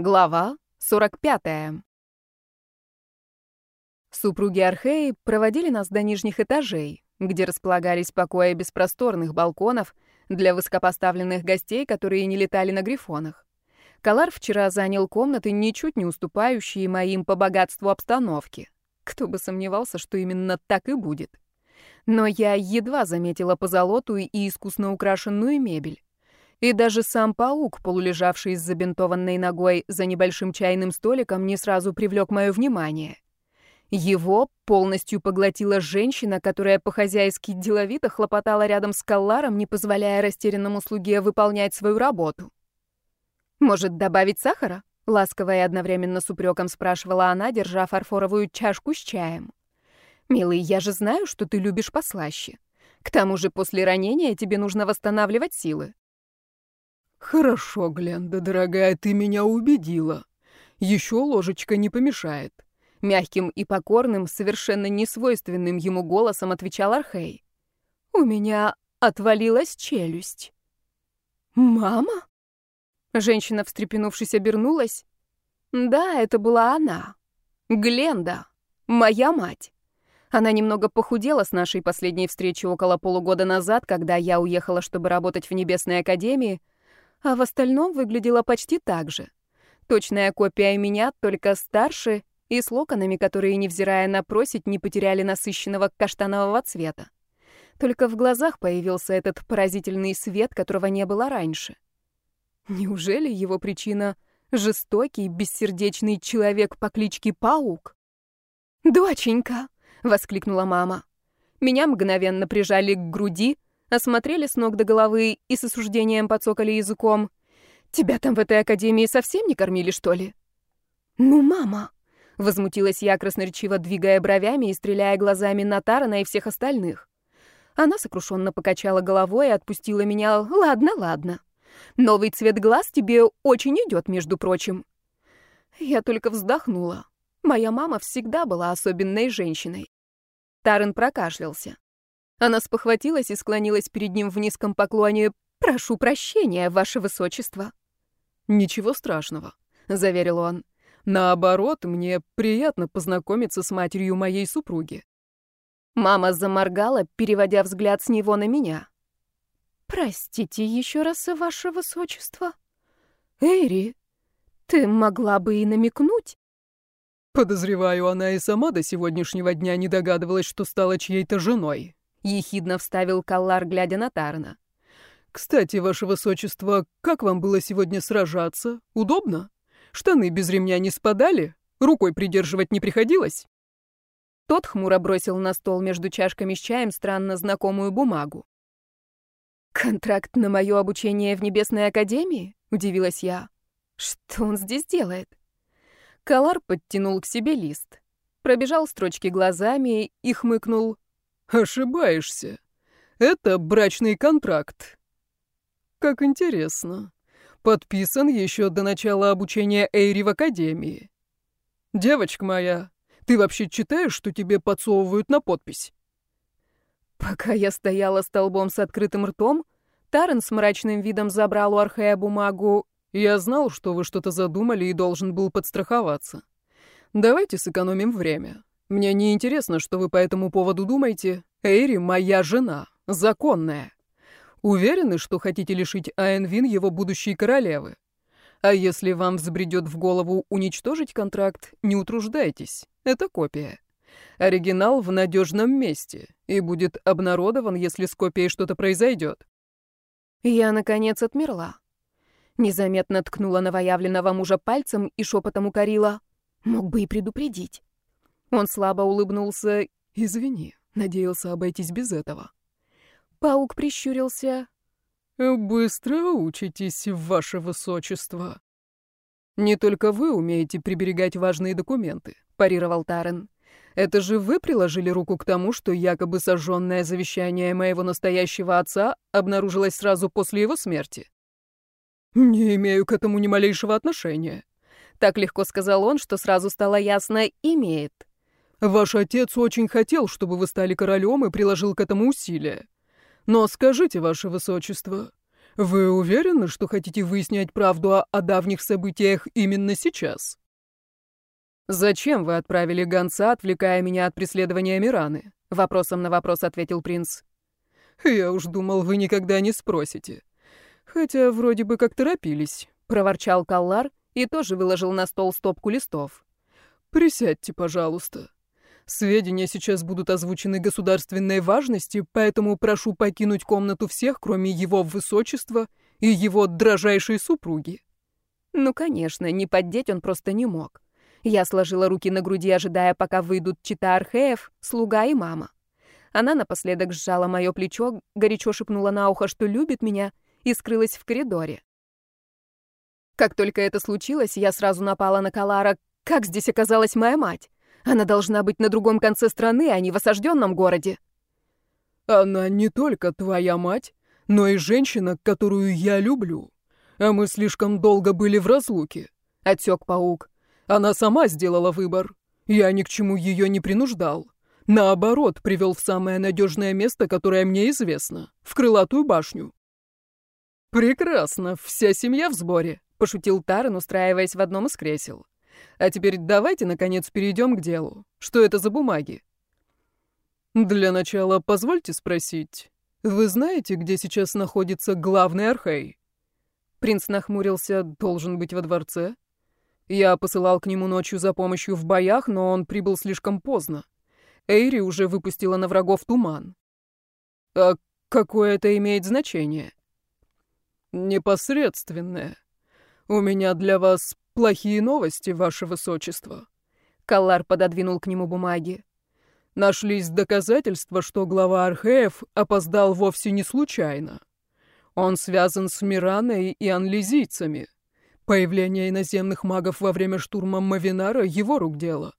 Глава 45. Супруги Археи проводили нас до нижних этажей, где располагались покои без просторных балконов для высокопоставленных гостей, которые не летали на грифонах. Калар вчера занял комнаты, ничуть не уступающие моим по богатству обстановки. Кто бы сомневался, что именно так и будет. Но я едва заметила позолотую и искусно украшенную мебель. И даже сам паук, полулежавший с забинтованной ногой за небольшим чайным столиком, не сразу привлек мое внимание. Его полностью поглотила женщина, которая по-хозяйски деловито хлопотала рядом с Калларом, не позволяя растерянному слуге выполнять свою работу. «Может, добавить сахара?» — ласково и одновременно с упреком спрашивала она, держа фарфоровую чашку с чаем. «Милый, я же знаю, что ты любишь послаще. К тому же после ранения тебе нужно восстанавливать силы. «Хорошо, Гленда, дорогая, ты меня убедила. Еще ложечка не помешает». Мягким и покорным, совершенно несвойственным ему голосом отвечал Архей. «У меня отвалилась челюсть». «Мама?» Женщина, встрепенувшись, обернулась. «Да, это была она. Гленда. Моя мать». Она немного похудела с нашей последней встречи около полугода назад, когда я уехала, чтобы работать в Небесной Академии, а в остальном выглядела почти так же. Точная копия меня, только старше и с локонами, которые, невзирая на просить, не потеряли насыщенного каштанового цвета. Только в глазах появился этот поразительный свет, которого не было раньше. Неужели его причина — жестокий, бессердечный человек по кличке Паук? «Доченька!» — воскликнула мама. Меня мгновенно прижали к груди, осмотрели с ног до головы и с осуждением подсокали языком. «Тебя там в этой академии совсем не кормили, что ли?» «Ну, мама!» — возмутилась я, красноречиво двигая бровями и стреляя глазами на Тарана и всех остальных. Она сокрушенно покачала головой и отпустила меня. «Ладно, ладно. Новый цвет глаз тебе очень идет, между прочим». Я только вздохнула. Моя мама всегда была особенной женщиной. Тарен прокашлялся. Она спохватилась и склонилась перед ним в низком поклоне. «Прошу прощения, ваше высочество». «Ничего страшного», — заверил он. «Наоборот, мне приятно познакомиться с матерью моей супруги». Мама заморгала, переводя взгляд с него на меня. «Простите еще раз, ваше высочество. Эри, ты могла бы и намекнуть?» Подозреваю, она и сама до сегодняшнего дня не догадывалась, что стала чьей-то женой. — ехидно вставил Каллар, глядя на Тарна. «Кстати, ваше высочество, как вам было сегодня сражаться? Удобно? Штаны без ремня не спадали? Рукой придерживать не приходилось?» Тот хмуро бросил на стол между чашками с чаем странно знакомую бумагу. «Контракт на мое обучение в Небесной Академии?» — удивилась я. «Что он здесь делает?» Калар подтянул к себе лист, пробежал строчки глазами и хмыкнул. Ошибаешься. Это брачный контракт. Как интересно. Подписан еще до начала обучения Эйри в академии. Девочка моя, ты вообще читаешь, что тебе подсовывают на подпись? Пока я стояла столбом с открытым ртом, Тарен с мрачным видом забрал у Архея бумагу. Я знал, что вы что-то задумали и должен был подстраховаться. Давайте сэкономим время. Мне не интересно, что вы по этому поводу думаете. Эйри моя жена, законная. Уверены, что хотите лишить Аэнвин его будущей королевы? А если вам взбредет в голову уничтожить контракт, не утруждайтесь. Это копия. Оригинал в надежном месте и будет обнародован, если с копией что-то произойдет. Я, наконец, отмерла. Незаметно ткнула новоявленного мужа пальцем и шепотом укорила. Мог бы и предупредить. Он слабо улыбнулся. «Извини, надеялся обойтись без этого». Паук прищурился. «Быстро учитесь, ваше высочество». «Не только вы умеете приберегать важные документы», — парировал Тарен. «Это же вы приложили руку к тому, что якобы сожженное завещание моего настоящего отца обнаружилось сразу после его смерти». «Не имею к этому ни малейшего отношения», — так легко сказал он, что сразу стало ясно, имеет. Ваш отец очень хотел, чтобы вы стали королем и приложил к этому усилия. Но скажите, ваше высочество, Вы уверены, что хотите выяснять правду о, о давних событиях именно сейчас? Зачем вы отправили гонца, отвлекая меня от преследования Мираны? Вопросом на вопрос ответил принц. Я уж думал, вы никогда не спросите. Хотя вроде бы как торопились, проворчал Каллар и тоже выложил на стол стопку листов. Присядьте, пожалуйста. Сведения сейчас будут озвучены государственной важности, поэтому прошу покинуть комнату всех, кроме его высочества и его дрожайшей супруги». Ну, конечно, не поддеть он просто не мог. Я сложила руки на груди, ожидая, пока выйдут чита Археев, слуга и мама. Она напоследок сжала мое плечо, горячо шепнула на ухо, что любит меня, и скрылась в коридоре. Как только это случилось, я сразу напала на Калара. Как здесь оказалась моя мать? Она должна быть на другом конце страны, а не в осажденном городе. Она не только твоя мать, но и женщина, которую я люблю. А мы слишком долго были в разлуке, — отсек паук. Она сама сделала выбор. Я ни к чему ее не принуждал. Наоборот, привел в самое надежное место, которое мне известно, в крылатую башню. «Прекрасно, вся семья в сборе», — пошутил Таран, устраиваясь в одном из кресел. А теперь давайте, наконец, перейдем к делу. Что это за бумаги? Для начала позвольте спросить. Вы знаете, где сейчас находится главный архей? Принц нахмурился, должен быть во дворце. Я посылал к нему ночью за помощью в боях, но он прибыл слишком поздно. Эйри уже выпустила на врагов туман. А какое это имеет значение? Непосредственное. У меня для вас «Плохие новости, ваше высочество». Каллар пододвинул к нему бумаги. Нашлись доказательства, что глава Археев опоздал вовсе не случайно. Он связан с Мираной и анлизийцами. Появление иноземных магов во время штурма Мавинара — его рук дело.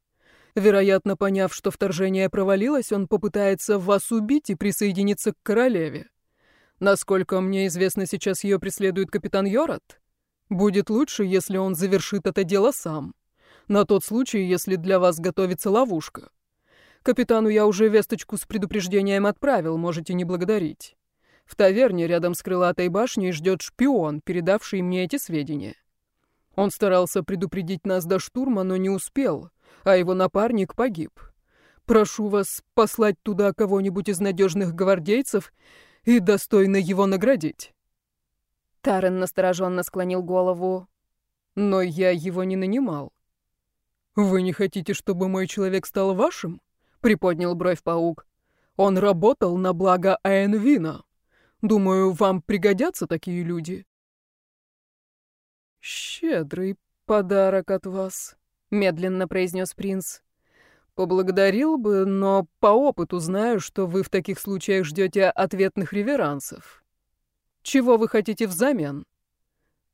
Вероятно, поняв, что вторжение провалилось, он попытается вас убить и присоединиться к королеве. Насколько мне известно, сейчас ее преследует капитан Йорат. Будет лучше, если он завершит это дело сам. На тот случай, если для вас готовится ловушка. Капитану я уже весточку с предупреждением отправил, можете не благодарить. В таверне рядом с крылатой башней ждет шпион, передавший мне эти сведения. Он старался предупредить нас до штурма, но не успел, а его напарник погиб. Прошу вас послать туда кого-нибудь из надежных гвардейцев и достойно его наградить. Тарен настороженно склонил голову. «Но я его не нанимал». «Вы не хотите, чтобы мой человек стал вашим?» — приподнял бровь паук. «Он работал на благо Аэнвина. Думаю, вам пригодятся такие люди». «Щедрый подарок от вас», — медленно произнес принц. «Поблагодарил бы, но по опыту знаю, что вы в таких случаях ждете ответных реверансов. Чего вы хотите взамен?»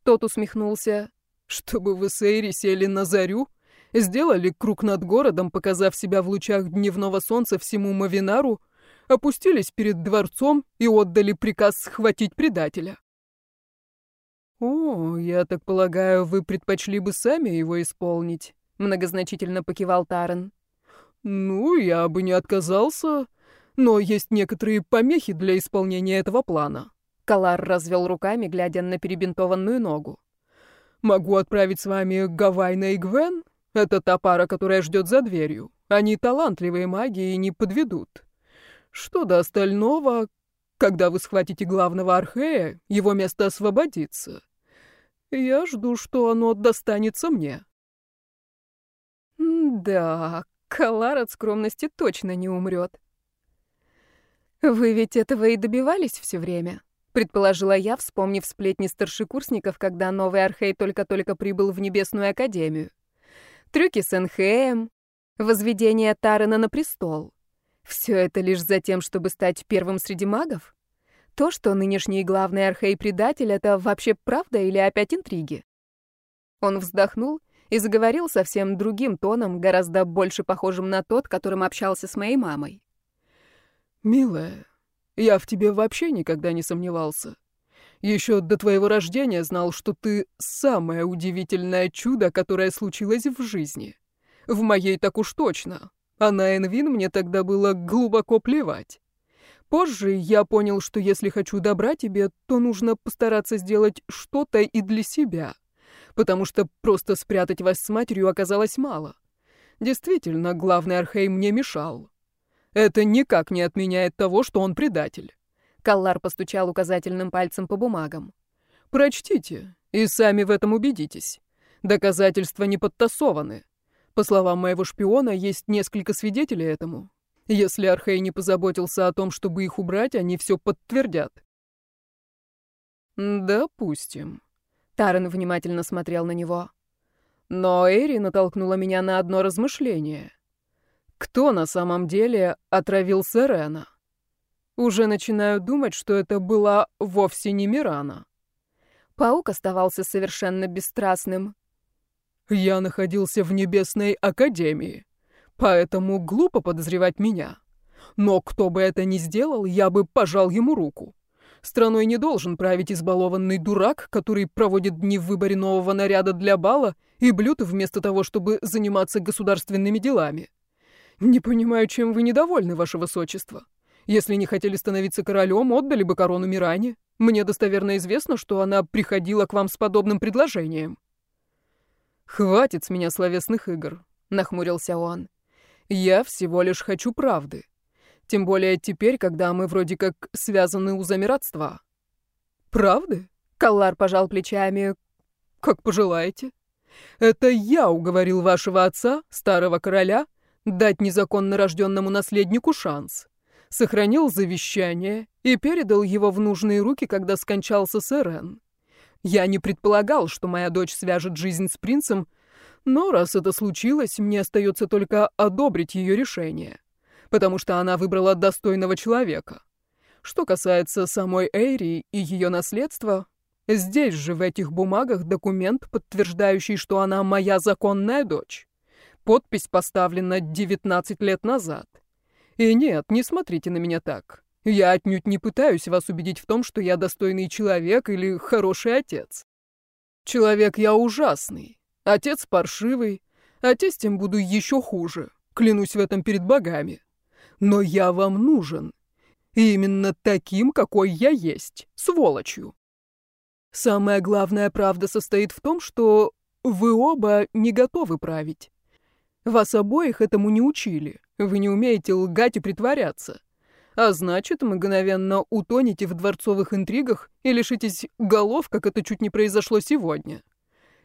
Тот усмехнулся. «Чтобы вы с Эйри сели на зарю, сделали круг над городом, показав себя в лучах дневного солнца всему Мавинару, опустились перед дворцом и отдали приказ схватить предателя». «О, я так полагаю, вы предпочли бы сами его исполнить», — многозначительно покивал Тарен. «Ну, я бы не отказался, но есть некоторые помехи для исполнения этого плана». Калар развел руками, глядя на перебинтованную ногу. «Могу отправить с вами Гавайна и Гвен? Это та пара, которая ждет за дверью. Они талантливые маги и не подведут. Что до остального, когда вы схватите главного Архея, его место освободится. Я жду, что оно достанется мне». «Да, Калар от скромности точно не умрет. Вы ведь этого и добивались все время?» Предположила я, вспомнив сплетни старшекурсников, когда новый Архей только-только прибыл в Небесную Академию. Трюки с Энхеем, возведение Тарена на престол. Все это лишь за тем, чтобы стать первым среди магов? То, что нынешний главный Архей-предатель, это вообще правда или опять интриги? Он вздохнул и заговорил совсем другим тоном, гораздо больше похожим на тот, которым общался с моей мамой. «Милая, я в тебе вообще никогда не сомневался. Еще до твоего рождения знал, что ты самое удивительное чудо, которое случилось в жизни. В моей так уж точно. А на Энвин мне тогда было глубоко плевать. Позже я понял, что если хочу добра тебе, то нужно постараться сделать что-то и для себя, потому что просто спрятать вас с матерью оказалось мало. Действительно, главный Архей мне мешал. Это никак не отменяет того, что он предатель. Каллар постучал указательным пальцем по бумагам. Прочтите и сами в этом убедитесь. Доказательства не подтасованы. По словам моего шпиона, есть несколько свидетелей этому. Если Архей не позаботился о том, чтобы их убрать, они все подтвердят. Допустим. Тарен внимательно смотрел на него. Но Эри натолкнула меня на одно размышление. Кто на самом деле отравил Серена? Уже начинаю думать, что это была вовсе не Мирана. Паук оставался совершенно бесстрастным. Я находился в Небесной Академии, поэтому глупо подозревать меня. Но кто бы это ни сделал, я бы пожал ему руку. Страной не должен править избалованный дурак, который проводит дни в выборе нового наряда для бала и блюд вместо того, чтобы заниматься государственными делами. Не понимаю, чем вы недовольны, ваше высочество. Если не хотели становиться королем, отдали бы корону Миране. Мне достоверно известно, что она приходила к вам с подобным предложением. «Хватит с меня словесных игр», — нахмурился он. «Я всего лишь хочу правды. Тем более теперь, когда мы вроде как связаны узами родства». «Правды?» — Каллар пожал плечами. «Как пожелаете. Это я уговорил вашего отца, старого короля, дать незаконно рожденному наследнику шанс. Сохранил завещание и передал его в нужные руки, когда скончался Сэрен. Я не предполагал, что моя дочь свяжет жизнь с принцем, но раз это случилось, мне остается только одобрить ее решение, потому что она выбрала достойного человека. Что касается самой Эйри и ее наследства, здесь же в этих бумагах документ, подтверждающий, что она моя законная дочь. Подпись поставлена 19 лет назад. И нет, не смотрите на меня так. Я отнюдь не пытаюсь вас убедить в том, что я достойный человек или хороший отец. Человек я ужасный, отец паршивый, а тестем буду еще хуже, клянусь в этом перед богами. Но я вам нужен. И именно таким, какой я есть, сволочью. Самая главная правда состоит в том, что вы оба не готовы править. Вас обоих этому не учили. Вы не умеете лгать и притворяться а значит, мгновенно утонете в дворцовых интригах и лишитесь голов, как это чуть не произошло сегодня.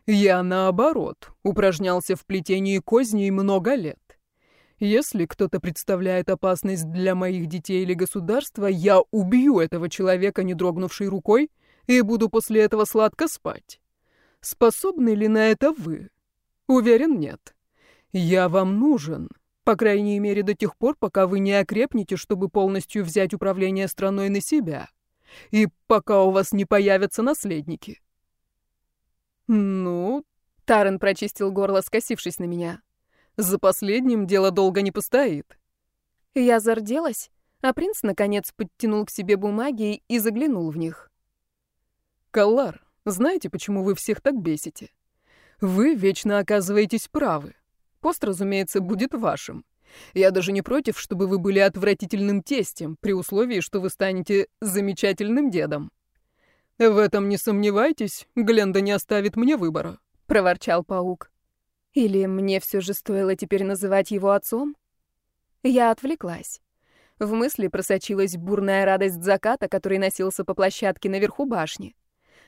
Я, наоборот, упражнялся в плетении козней много лет. Если кто-то представляет опасность для моих детей или государства, я убью этого человека, не дрогнувшей рукой, и буду после этого сладко спать. Способны ли на это вы? Уверен, нет. Я вам нужен, по крайней мере, до тех пор, пока вы не окрепнете, чтобы полностью взять управление страной на себя. И пока у вас не появятся наследники. Ну, Тарен прочистил горло, скосившись на меня. За последним дело долго не постоит. Я зарделась, а принц, наконец, подтянул к себе бумаги и заглянул в них. Каллар, знаете, почему вы всех так бесите? Вы вечно оказываетесь правы. Пост, разумеется, будет вашим. Я даже не против, чтобы вы были отвратительным тестем, при условии, что вы станете замечательным дедом. В этом не сомневайтесь, Гленда не оставит мне выбора, проворчал паук. Или мне все же стоило теперь называть его отцом? Я отвлеклась. В мысли просочилась бурная радость заката, который носился по площадке наверху башни.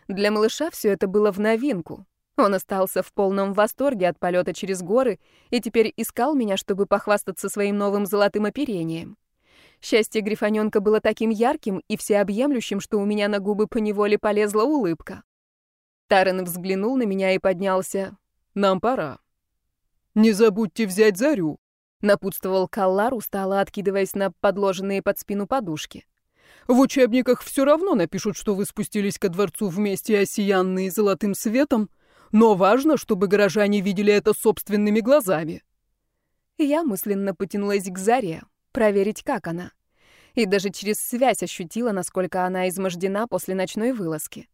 Для малыша все это было в новинку. Он остался в полном восторге от полета через горы и теперь искал меня, чтобы похвастаться своим новым золотым оперением. Счастье грифонёнка было таким ярким и всеобъемлющим, что у меня на губы поневоле полезла улыбка. Тарен взглянул на меня и поднялся. «Нам пора». «Не забудьте взять Зарю», — напутствовал Каллар, устало откидываясь на подложенные под спину подушки. «В учебниках все равно напишут, что вы спустились ко дворцу вместе осиянные золотым светом, но важно, чтобы горожане видели это собственными глазами. Я мысленно потянулась к Заре, проверить, как она. И даже через связь ощутила, насколько она измождена после ночной вылазки.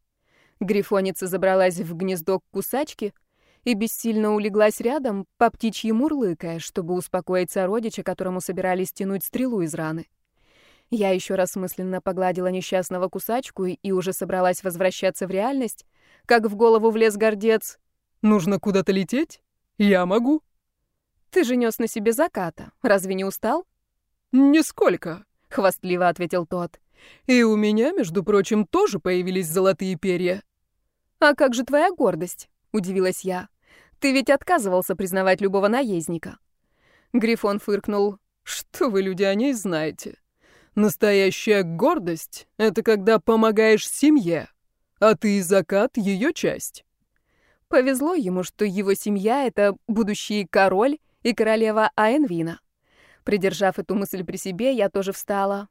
Грифоница забралась в гнездо к кусачке и бессильно улеглась рядом, по птичьи мурлыкая, чтобы успокоить сородича, которому собирались тянуть стрелу из раны. Я еще раз мысленно погладила несчастного кусачку и уже собралась возвращаться в реальность, как в голову влез гордец. «Нужно куда-то лететь? Я могу». «Ты же нес на себе заката. Разве не устал?» «Нисколько», — хвастливо ответил тот. «И у меня, между прочим, тоже появились золотые перья». «А как же твоя гордость?» — удивилась я. «Ты ведь отказывался признавать любого наездника». Грифон фыркнул. «Что вы, люди, о ней знаете? Настоящая гордость — это когда помогаешь семье, а ты и закат — ее часть». Повезло ему, что его семья — это будущий король и королева Аэнвина. Придержав эту мысль при себе, я тоже встала.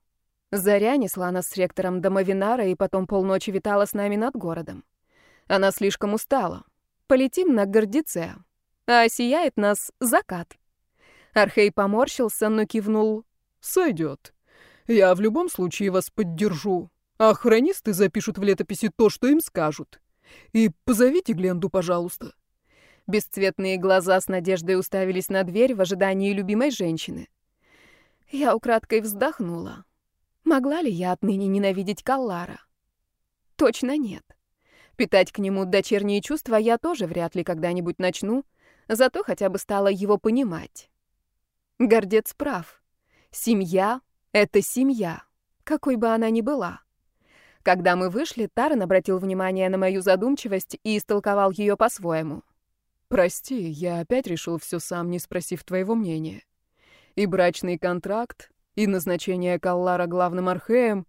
Заря несла нас с ректором до Мавинара и потом полночи витала с нами над городом. Она слишком устала. Полетим на гордице, а сияет нас закат. Архей поморщился, но кивнул. «Сойдет. Я в любом случае вас поддержу. А хронисты запишут в летописи то, что им скажут. И позовите Гленду, пожалуйста». Бесцветные глаза с надеждой уставились на дверь в ожидании любимой женщины. Я украдкой вздохнула. Могла ли я отныне ненавидеть Каллара? Точно нет. Питать к нему дочерние чувства я тоже вряд ли когда-нибудь начну, зато хотя бы стала его понимать. Гордец прав. Семья это семья, какой бы она ни была. Когда мы вышли, Таран обратил внимание на мою задумчивость и истолковал ее по-своему. «Прости, я опять решил все сам, не спросив твоего мнения. И брачный контракт, и назначение Каллара главным археем...»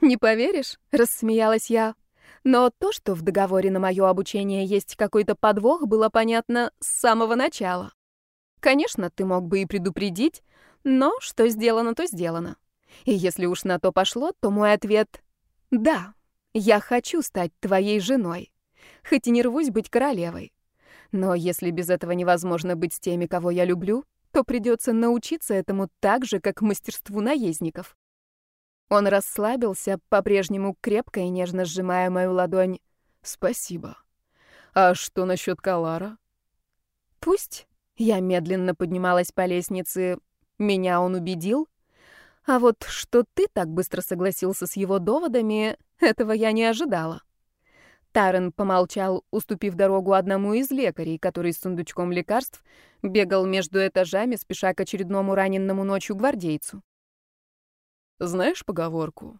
«Не поверишь?» — рассмеялась я. Но то, что в договоре на мое обучение есть какой-то подвох, было понятно с самого начала. Конечно, ты мог бы и предупредить, но что сделано, то сделано. И если уж на то пошло, то мой ответ — да, я хочу стать твоей женой, хоть и не рвусь быть королевой. Но если без этого невозможно быть с теми, кого я люблю, то придется научиться этому так же, как мастерству наездников. Он расслабился, по-прежнему крепко и нежно сжимая мою ладонь. «Спасибо. А что насчет Калара?» «Пусть». Я медленно поднималась по лестнице. Меня он убедил, а вот что ты так быстро согласился с его доводами, этого я не ожидала. Тарен помолчал, уступив дорогу одному из лекарей, который с сундучком лекарств бегал между этажами, спеша к очередному раненному ночью гвардейцу. «Знаешь поговорку?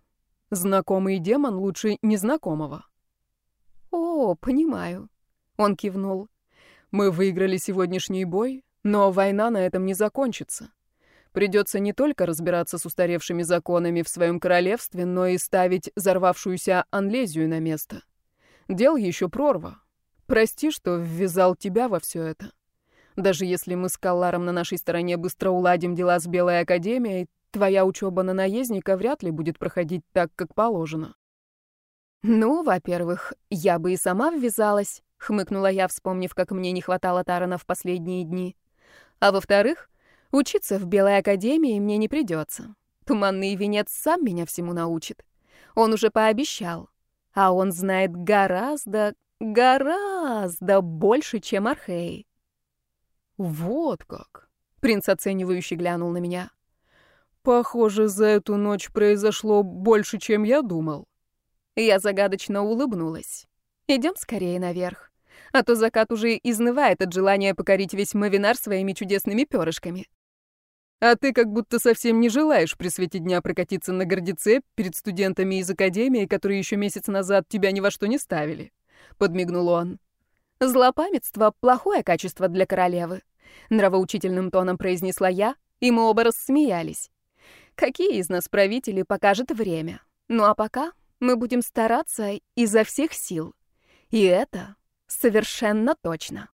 Знакомый демон лучше незнакомого». «О, понимаю», — он кивнул. «Мы выиграли сегодняшний бой, но война на этом не закончится. Придется не только разбираться с устаревшими законами в своем королевстве, но и ставить взорвавшуюся Анлезию на место. Дел еще прорва. Прости, что ввязал тебя во все это. Даже если мы с Калларом на нашей стороне быстро уладим дела с Белой Академией, твоя учеба на наездника вряд ли будет проходить так, как положено. Ну, во-первых, я бы и сама ввязалась, хмыкнула я, вспомнив, как мне не хватало Тарана в последние дни. А во-вторых, Учиться в Белой Академии мне не придется. Туманный венец сам меня всему научит. Он уже пообещал. А он знает гораздо, гораздо больше, чем Архей. Вот как. Принц оценивающе глянул на меня. Похоже, за эту ночь произошло больше, чем я думал. Я загадочно улыбнулась. Идем скорее наверх. А то закат уже изнывает от желания покорить весь Мавинар своими чудесными перышками. А ты как будто совсем не желаешь при свете дня прокатиться на гордеце перед студентами из академии, которые еще месяц назад тебя ни во что не ставили. Подмигнул он. Злопамятство — плохое качество для королевы. Нравоучительным тоном произнесла я, и мы оба рассмеялись. Какие из нас правители, покажет время. Ну а пока мы будем стараться изо всех сил. И это совершенно точно.